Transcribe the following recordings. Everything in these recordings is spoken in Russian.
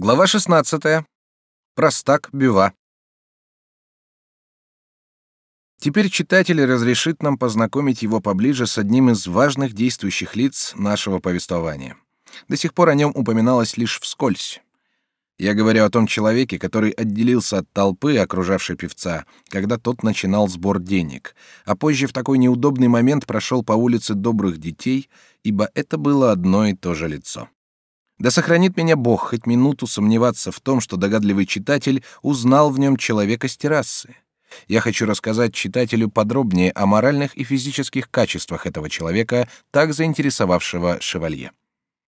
Глава 16. Простак Бюва. Теперь читатель разрешит нам познакомить его поближе с одним из важных действующих лиц нашего повествования. До сих пор о нем упоминалось лишь вскользь. Я говорю о том человеке, который отделился от толпы, окружавшей певца, когда тот начинал сбор денег, а позже в такой неудобный момент прошел по улице добрых детей, ибо это было одно и то же лицо. Да сохранит меня Бог хоть минуту сомневаться в том, что догадливый читатель узнал в нем человека с террасы. Я хочу рассказать читателю подробнее о моральных и физических качествах этого человека, так заинтересовавшего шевалье.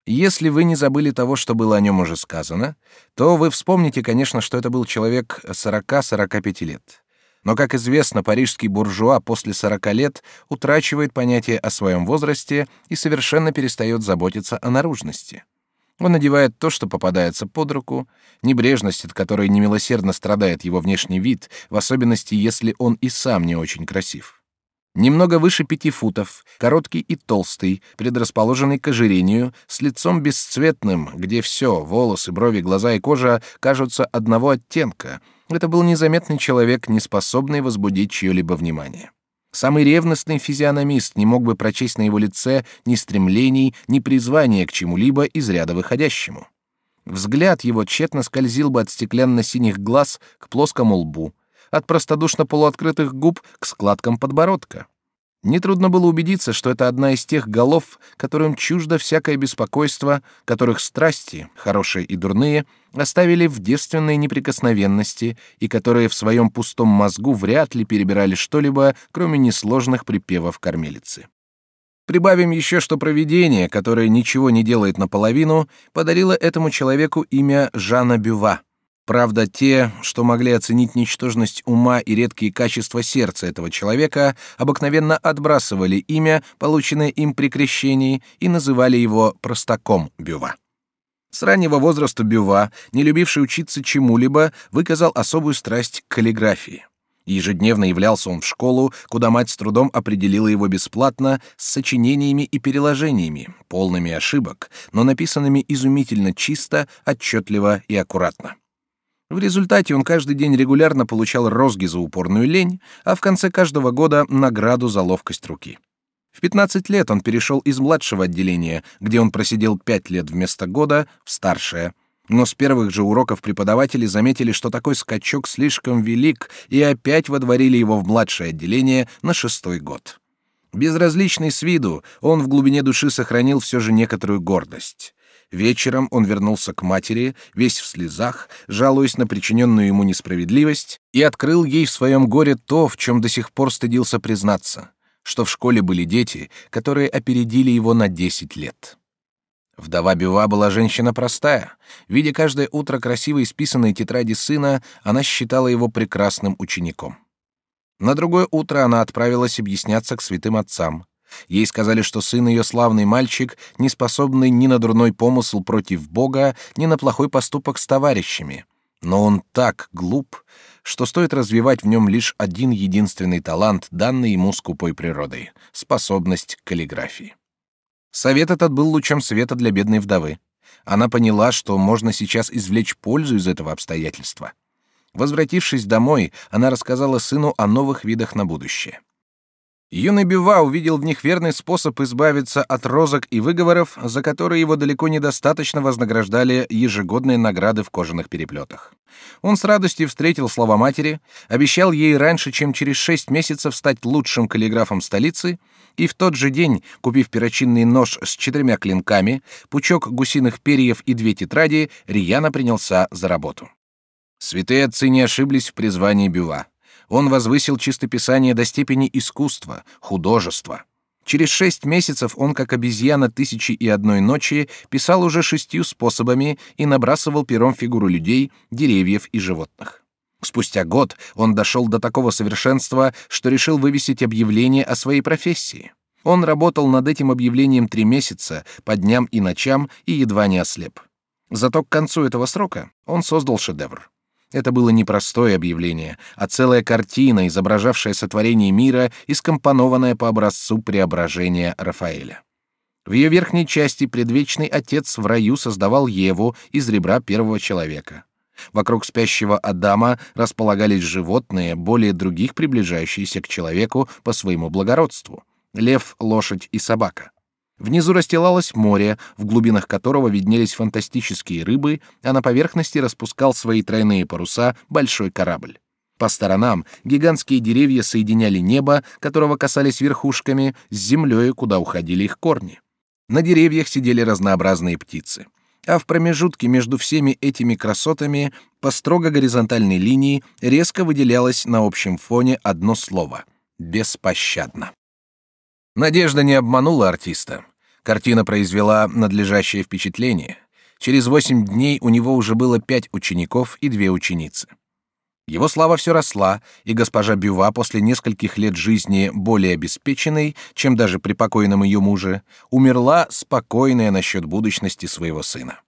Если вы не забыли того, что было о нем уже сказано, то вы вспомните, конечно, что это был человек 40-45 лет. Но, как известно, парижский буржуа после 40 лет утрачивает понятие о своем возрасте и совершенно перестает заботиться о наружности. Он надевает то, что попадается под руку, небрежность, от которой немилосердно страдает его внешний вид, в особенности, если он и сам не очень красив. Немного выше пяти футов, короткий и толстый, предрасположенный к ожирению, с лицом бесцветным, где все — волосы, брови, глаза и кожа — кажутся одного оттенка. Это был незаметный человек, не способный возбудить чье-либо внимание. Самый ревностный физиономист не мог бы прочесть на его лице ни стремлений, ни призвания к чему-либо из ряда выходящему. Взгляд его тщетно скользил бы от стеклянно-синих глаз к плоскому лбу, от простодушно полуоткрытых губ к складкам подбородка. Нетрудно было убедиться, что это одна из тех голов, которым чуждо всякое беспокойство, которых страсти, хорошие и дурные, оставили в девственной неприкосновенности и которые в своем пустом мозгу вряд ли перебирали что-либо, кроме несложных припевов кормилицы. Прибавим еще, что провидение, которое ничего не делает наполовину, подарило этому человеку имя Жана Бюва — Правда, те, что могли оценить ничтожность ума и редкие качества сердца этого человека, обыкновенно отбрасывали имя, полученное им при крещении, и называли его простаком Бюва. С раннего возраста Бюва, не любивший учиться чему-либо, выказал особую страсть к каллиграфии. Ежедневно являлся он в школу, куда мать с трудом определила его бесплатно с сочинениями и переложениями, полными ошибок, но написанными изумительно чисто, отчетливо и аккуратно. В результате он каждый день регулярно получал розги за упорную лень, а в конце каждого года награду за ловкость руки. В 15 лет он перешел из младшего отделения, где он просидел 5 лет вместо года, в старшее. Но с первых же уроков преподаватели заметили, что такой скачок слишком велик, и опять водворили его в младшее отделение на шестой год. Безразличный с виду, он в глубине души сохранил все же некоторую гордость. Вечером он вернулся к матери, весь в слезах, жалуясь на причиненную ему несправедливость, и открыл ей в своем горе то, в чем до сих пор стыдился признаться, что в школе были дети, которые опередили его на десять лет. Вдова Бюва была женщина простая. Видя каждое утро красиво исписанные тетради сына, она считала его прекрасным учеником. На другое утро она отправилась объясняться к святым отцам. Ей сказали, что сын ее славный мальчик, не способный ни на дурной помысл против Бога, ни на плохой поступок с товарищами. Но он так глуп, что стоит развивать в нем лишь один единственный талант, данный ему скупой природой — способность к каллиграфии. Совет этот был лучом света для бедной вдовы. Она поняла, что можно сейчас извлечь пользу из этого обстоятельства. Возвратившись домой, она рассказала сыну о новых видах на будущее. Юный Бюва увидел в них верный способ избавиться от розок и выговоров, за которые его далеко недостаточно вознаграждали ежегодные награды в кожаных переплетах. Он с радостью встретил слова матери, обещал ей раньше, чем через шесть месяцев стать лучшим каллиграфом столицы, и в тот же день, купив перочинный нож с четырьмя клинками, пучок гусиных перьев и две тетради, рьяно принялся за работу. Святые отцы не ошиблись в призвании Бюва. Он возвысил чистописание до степени искусства, художества. Через шесть месяцев он, как обезьяна тысячи и одной ночи, писал уже шестью способами и набрасывал пером фигуру людей, деревьев и животных. Спустя год он дошел до такого совершенства, что решил вывесить объявление о своей профессии. Он работал над этим объявлением три месяца, по дням и ночам, и едва не ослеп. Зато к концу этого срока он создал шедевр. Это было не простое объявление, а целая картина, изображавшая сотворение мира и скомпонованная по образцу преображения Рафаэля. В ее верхней части предвечный отец в раю создавал Еву из ребра первого человека. Вокруг спящего Адама располагались животные, более других приближающиеся к человеку по своему благородству — лев, лошадь и собака. Внизу расстилалось море, в глубинах которого виднелись фантастические рыбы, а на поверхности распускал свои тройные паруса большой корабль. По сторонам гигантские деревья соединяли небо, которого касались верхушками, с землей, куда уходили их корни. На деревьях сидели разнообразные птицы. А в промежутке между всеми этими красотами по строго горизонтальной линии резко выделялось на общем фоне одно слово — беспощадно. Надежда не обманула артиста. Картина произвела надлежащее впечатление. Через восемь дней у него уже было пять учеников и две ученицы. Его слава все росла, и госпожа Бюва после нескольких лет жизни более обеспеченной, чем даже при покойном ее муже, умерла спокойная насчет будущности своего сына.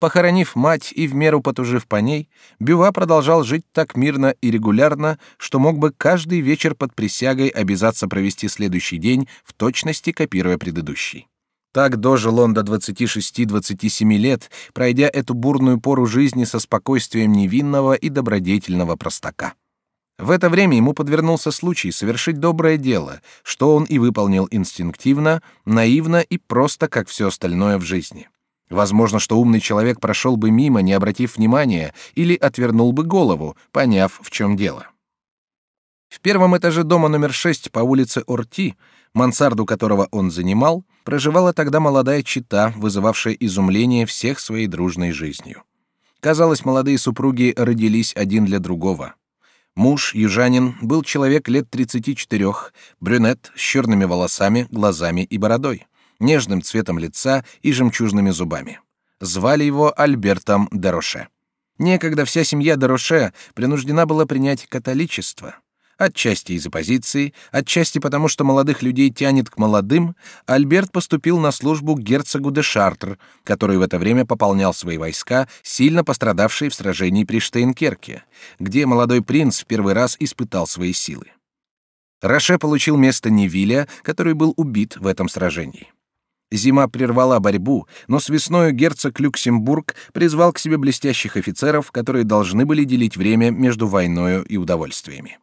Похоронив мать и в меру потужив по ней, Бюва продолжал жить так мирно и регулярно, что мог бы каждый вечер под присягой обязаться провести следующий день в точности копируя предыдущий. Так дожил он до 26-27 лет, пройдя эту бурную пору жизни со спокойствием невинного и добродетельного простака. В это время ему подвернулся случай совершить доброе дело, что он и выполнил инстинктивно, наивно и просто, как все остальное в жизни. Возможно, что умный человек прошел бы мимо, не обратив внимания, или отвернул бы голову, поняв, в чем дело. В первом этаже дома номер 6 по улице Орти, мансарду которого он занимал, проживала тогда молодая чита, вызывавшая изумление всех своей дружной жизнью. Казалось, молодые супруги родились один для другого. Муж, южанин, был человек лет 34, брюнет с черными волосами, глазами и бородой, нежным цветом лица и жемчужными зубами. Звали его Альбертом Дероше. Некогда вся семья Дероше принуждена была принять католичество — Отчасти из оппозиции, отчасти потому, что молодых людей тянет к молодым, Альберт поступил на службу герцогу де Шартр, который в это время пополнял свои войска, сильно пострадавшие в сражении при Штейнкерке, где молодой принц в первый раз испытал свои силы. Роше получил место Невиля, который был убит в этом сражении. Зима прервала борьбу, но с весною герцог Люксембург призвал к себе блестящих офицеров, которые должны были делить время между войною и удовольствиями.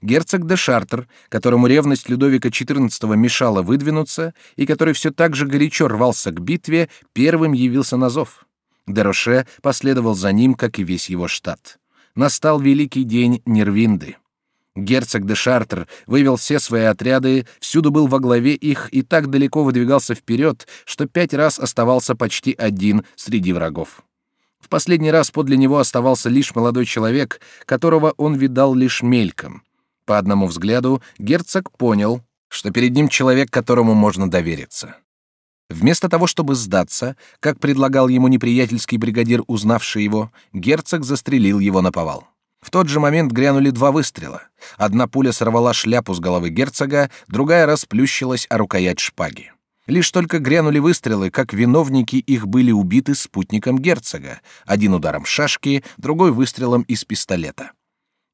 Герцог де Шартер, которому ревность Людовика XIV мешала выдвинуться и который все так же горячо рвался к битве, первым явился на зов. Дероше последовал за ним, как и весь его штат. Настал великий день Нервинды. Герцог де Шартер вывел все свои отряды, всюду был во главе их и так далеко выдвигался вперед, что пять раз оставался почти один среди врагов. В последний раз подле него оставался лишь молодой человек, которого он видал лишь мельком — по одному взгляду герцог понял, что перед ним человек, которому можно довериться. Вместо того, чтобы сдаться, как предлагал ему неприятельский бригадир, узнавший его, герцог застрелил его на повал. В тот же момент грянули два выстрела. Одна пуля сорвала шляпу с головы герцога, другая расплющилась о рукоять шпаги. Лишь только грянули выстрелы, как виновники их были убиты спутником герцога, один ударом шашки, другой выстрелом из пистолета.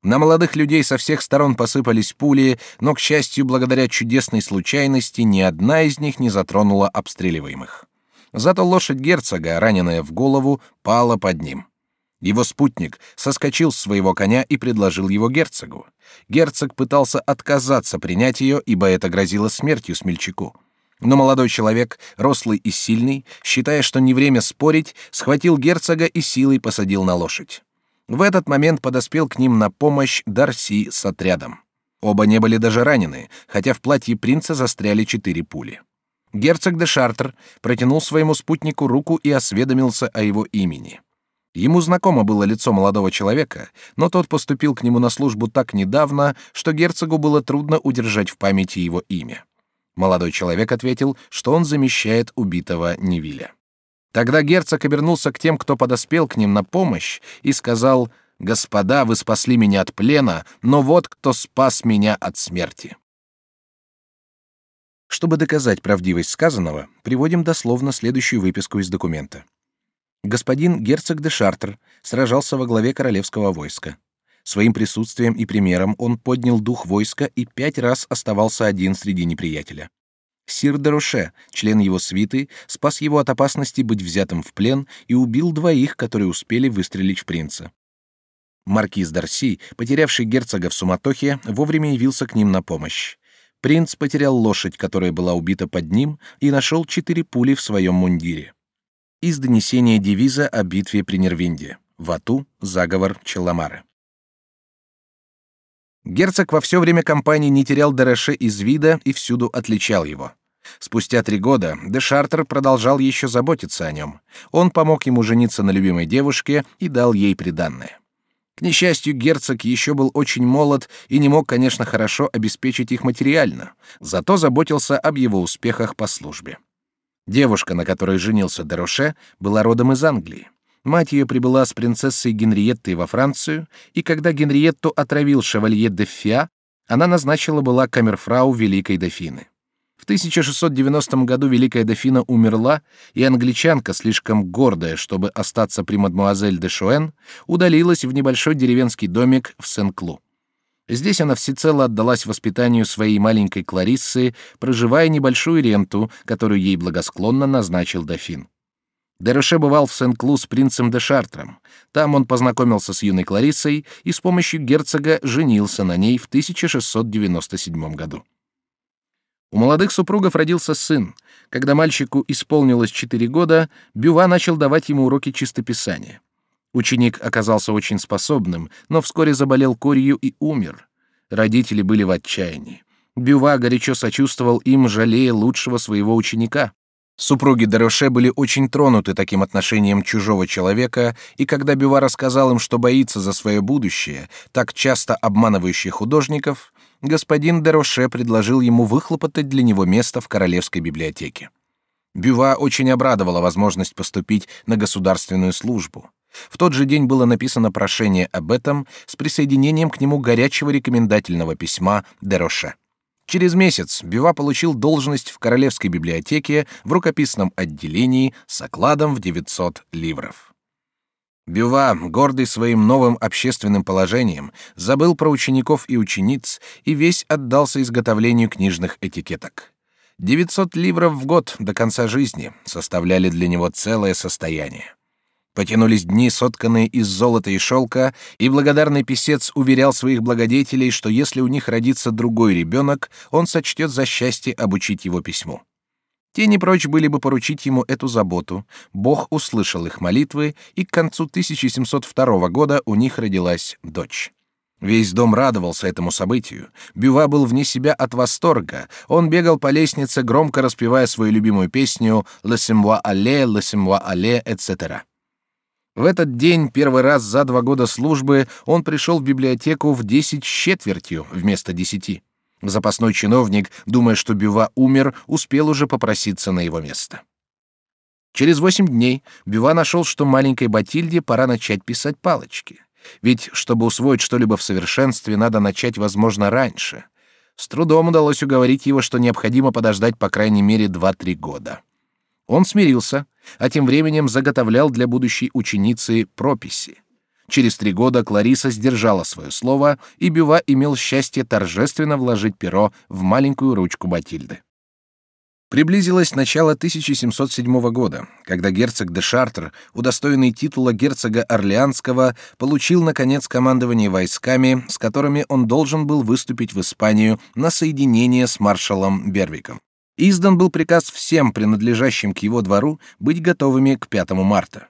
На молодых людей со всех сторон посыпались пули, но, к счастью, благодаря чудесной случайности, ни одна из них не затронула обстреливаемых. Зато лошадь герцога, раненая в голову, пала под ним. Его спутник соскочил с своего коня и предложил его герцогу. Герцог пытался отказаться принять ее, ибо это грозило смертью смельчаку. Но молодой человек, рослый и сильный, считая, что не время спорить, схватил герцога и силой посадил на лошадь. В этот момент подоспел к ним на помощь Дарси с отрядом. Оба не были даже ранены, хотя в платье принца застряли четыре пули. Герцог де Шартер протянул своему спутнику руку и осведомился о его имени. Ему знакомо было лицо молодого человека, но тот поступил к нему на службу так недавно, что герцогу было трудно удержать в памяти его имя. Молодой человек ответил, что он замещает убитого Невиля. Тогда герцог обернулся к тем, кто подоспел к ним на помощь, и сказал, «Господа, вы спасли меня от плена, но вот кто спас меня от смерти». Чтобы доказать правдивость сказанного, приводим дословно следующую выписку из документа. Господин герцог де Шартер сражался во главе королевского войска. Своим присутствием и примером он поднял дух войска и пять раз оставался один среди неприятеля. Сир де Роше, член его свиты, спас его от опасности быть взятым в плен и убил двоих, которые успели выстрелить в принца. Маркиз Дарси, потерявший герцога в суматохе, вовремя явился к ним на помощь. Принц потерял лошадь, которая была убита под ним, и нашел четыре пули в своем мундире. Из донесения девиза о битве при Нервинде. Вату, заговор Челамары. Герцог во все время кампании не терял Дероше из вида и всюду отличал его. Спустя три года де Шартер продолжал еще заботиться о нем. Он помог ему жениться на любимой девушке и дал ей приданное. К несчастью, герцог еще был очень молод и не мог, конечно, хорошо обеспечить их материально, зато заботился об его успехах по службе. Девушка, на которой женился Дероше, была родом из Англии. Мать ее прибыла с принцессой Генриеттой во Францию, и когда Генриетту отравил шевалье де Фиа, она назначила была камерфрау Великой Дофины. В 1690 году Великая Дофина умерла, и англичанка, слишком гордая, чтобы остаться при мадмуазель де Шуэн, удалилась в небольшой деревенский домик в Сен-Клу. Здесь она всецело отдалась воспитанию своей маленькой Клариссы, проживая небольшую ренту, которую ей благосклонно назначил дофин. Дероше бывал в Сен-Клу с принцем де Шартром. Там он познакомился с юной Клариссой и с помощью герцога женился на ней в 1697 году. У молодых супругов родился сын. Когда мальчику исполнилось четыре года, Бюва начал давать ему уроки чистописания. Ученик оказался очень способным, но вскоре заболел корью и умер. Родители были в отчаянии. Бюва горячо сочувствовал им, жалея лучшего своего ученика. Супруги Дероше были очень тронуты таким отношением чужого человека, и когда Бюва рассказал им, что боится за свое будущее, так часто обманывающий художников, господин Дероше предложил ему выхлопотать для него место в королевской библиотеке. Бюва очень обрадовала возможность поступить на государственную службу. В тот же день было написано прошение об этом с присоединением к нему горячего рекомендательного письма Дероше. Через месяц Бюва получил должность в Королевской библиотеке в рукописном отделении с окладом в 900 ливров. Бюва, гордый своим новым общественным положением, забыл про учеников и учениц и весь отдался изготовлению книжных этикеток. 900 ливров в год до конца жизни составляли для него целое состояние. Потянулись дни, сотканные из золота и шелка, и благодарный писец уверял своих благодетелей, что если у них родится другой ребенок, он сочтет за счастье обучить его письму. Те не прочь были бы поручить ему эту заботу. Бог услышал их молитвы, и к концу 1702 года у них родилась дочь. Весь дом радовался этому событию. Бюва был вне себя от восторга. Он бегал по лестнице, громко распевая свою любимую песню «Laissez-moi aller, laissez-moi aller», etc. В этот день, первый раз за два года службы, он пришел в библиотеку в десять с четвертью вместо десяти. Запасной чиновник, думая, что Бюва умер, успел уже попроситься на его место. Через восемь дней Бюва нашел, что маленькой Батильде пора начать писать палочки. Ведь, чтобы усвоить что-либо в совершенстве, надо начать, возможно, раньше. С трудом удалось уговорить его, что необходимо подождать по крайней мере два-три года. Он смирился, а тем временем заготовлял для будущей ученицы прописи. Через три года Клариса сдержала свое слово, и Бюва имел счастье торжественно вложить перо в маленькую ручку Батильды. Приблизилось начало 1707 года, когда герцог де Шартер, удостоенный титула герцога Орлеанского, получил, наконец, командование войсками, с которыми он должен был выступить в Испанию на соединение с маршалом Бервиком. Издан был приказ всем принадлежащим к его двору быть готовыми к 5 марта.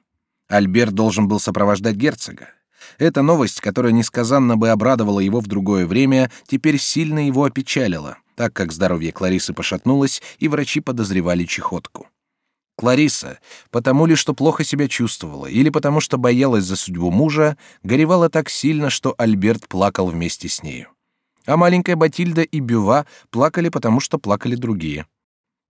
Альберт должен был сопровождать герцога. Эта новость, которая несказанно бы обрадовала его в другое время, теперь сильно его опечалила, так как здоровье Кларисы пошатнулось, и врачи подозревали чехотку. Клариса, потому ли, что плохо себя чувствовала, или потому что боялась за судьбу мужа, горевала так сильно, что Альберт плакал вместе с нею. А маленькая Батильда и Бюва плакали, потому что плакали другие.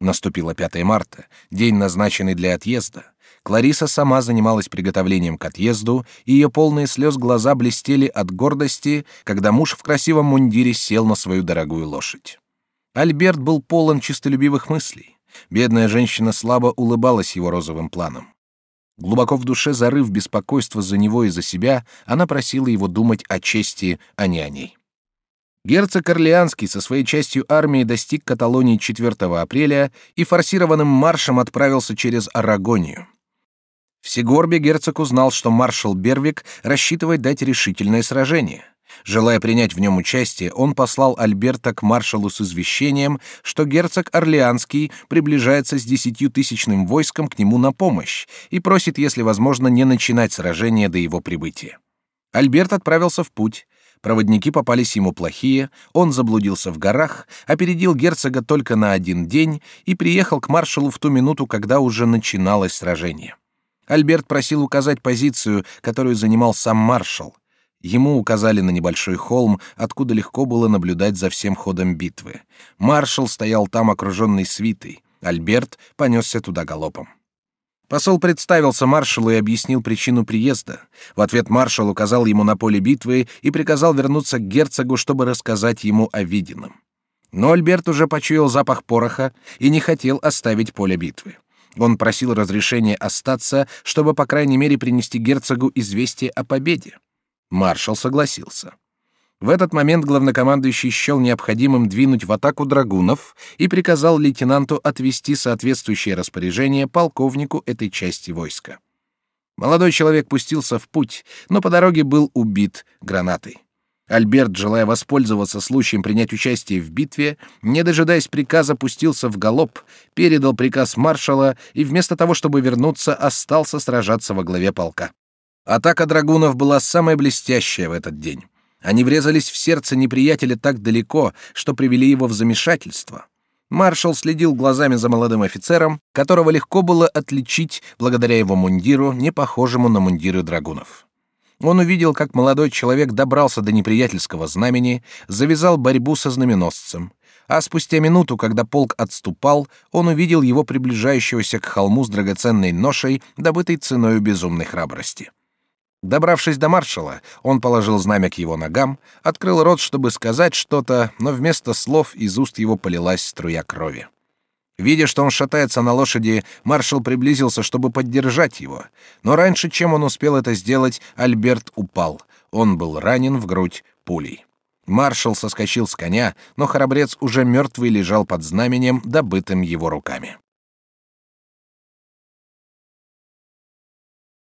Наступило 5 марта, день, назначенный для отъезда. Клариса сама занималась приготовлением к отъезду, и ее полные слез глаза блестели от гордости, когда муж в красивом мундире сел на свою дорогую лошадь. Альберт был полон чистолюбивых мыслей. Бедная женщина слабо улыбалась его розовым планам. Глубоко в душе зарыв беспокойство за него и за себя, она просила его думать о чести, а не о ней. Герцог Орлеанский со своей частью армии достиг Каталонии 4 апреля и форсированным маршем отправился через Арагонию. В Сигорбе герцог узнал, что маршал Бервик рассчитывает дать решительное сражение. Желая принять в нем участие, он послал Альберта к маршалу с извещением, что герцог Орлеанский приближается с десятитысячным войском к нему на помощь и просит, если возможно, не начинать сражение до его прибытия. Альберт отправился в путь. Проводники попались ему плохие, он заблудился в горах, опередил герцога только на один день и приехал к маршалу в ту минуту, когда уже начиналось сражение. Альберт просил указать позицию, которую занимал сам маршал. Ему указали на небольшой холм, откуда легко было наблюдать за всем ходом битвы. Маршал стоял там, окруженный свитой. Альберт понесся туда галопом. Посол представился маршалу и объяснил причину приезда. В ответ маршал указал ему на поле битвы и приказал вернуться к герцогу, чтобы рассказать ему о виденном. Но Альберт уже почуял запах пороха и не хотел оставить поле битвы. Он просил разрешения остаться, чтобы по крайней мере принести герцогу известие о победе. Маршал согласился. В этот момент главнокомандующий счел необходимым двинуть в атаку драгунов и приказал лейтенанту отвести соответствующее распоряжение полковнику этой части войска. Молодой человек пустился в путь, но по дороге был убит гранатой. Альберт, желая воспользоваться случаем принять участие в битве, не дожидаясь приказа, пустился в галоп, передал приказ маршала и вместо того, чтобы вернуться, остался сражаться во главе полка. Атака драгунов была самая блестящая в этот день. Они врезались в сердце неприятеля так далеко, что привели его в замешательство. Маршал следил глазами за молодым офицером, которого легко было отличить благодаря его мундиру, не похожему на мундиры драгунов. Он увидел, как молодой человек добрался до неприятельского знамени, завязал борьбу со знаменосцем. А спустя минуту, когда полк отступал, он увидел его приближающегося к холму с драгоценной ношей, добытой ценой безумной храбрости. Добравшись до маршала, он положил знамя к его ногам, открыл рот, чтобы сказать что-то, но вместо слов из уст его полилась струя крови. Видя, что он шатается на лошади, маршал приблизился, чтобы поддержать его. Но раньше, чем он успел это сделать, Альберт упал. Он был ранен в грудь пулей. Маршал соскочил с коня, но храбрец уже мертвый лежал под знаменем, добытым его руками.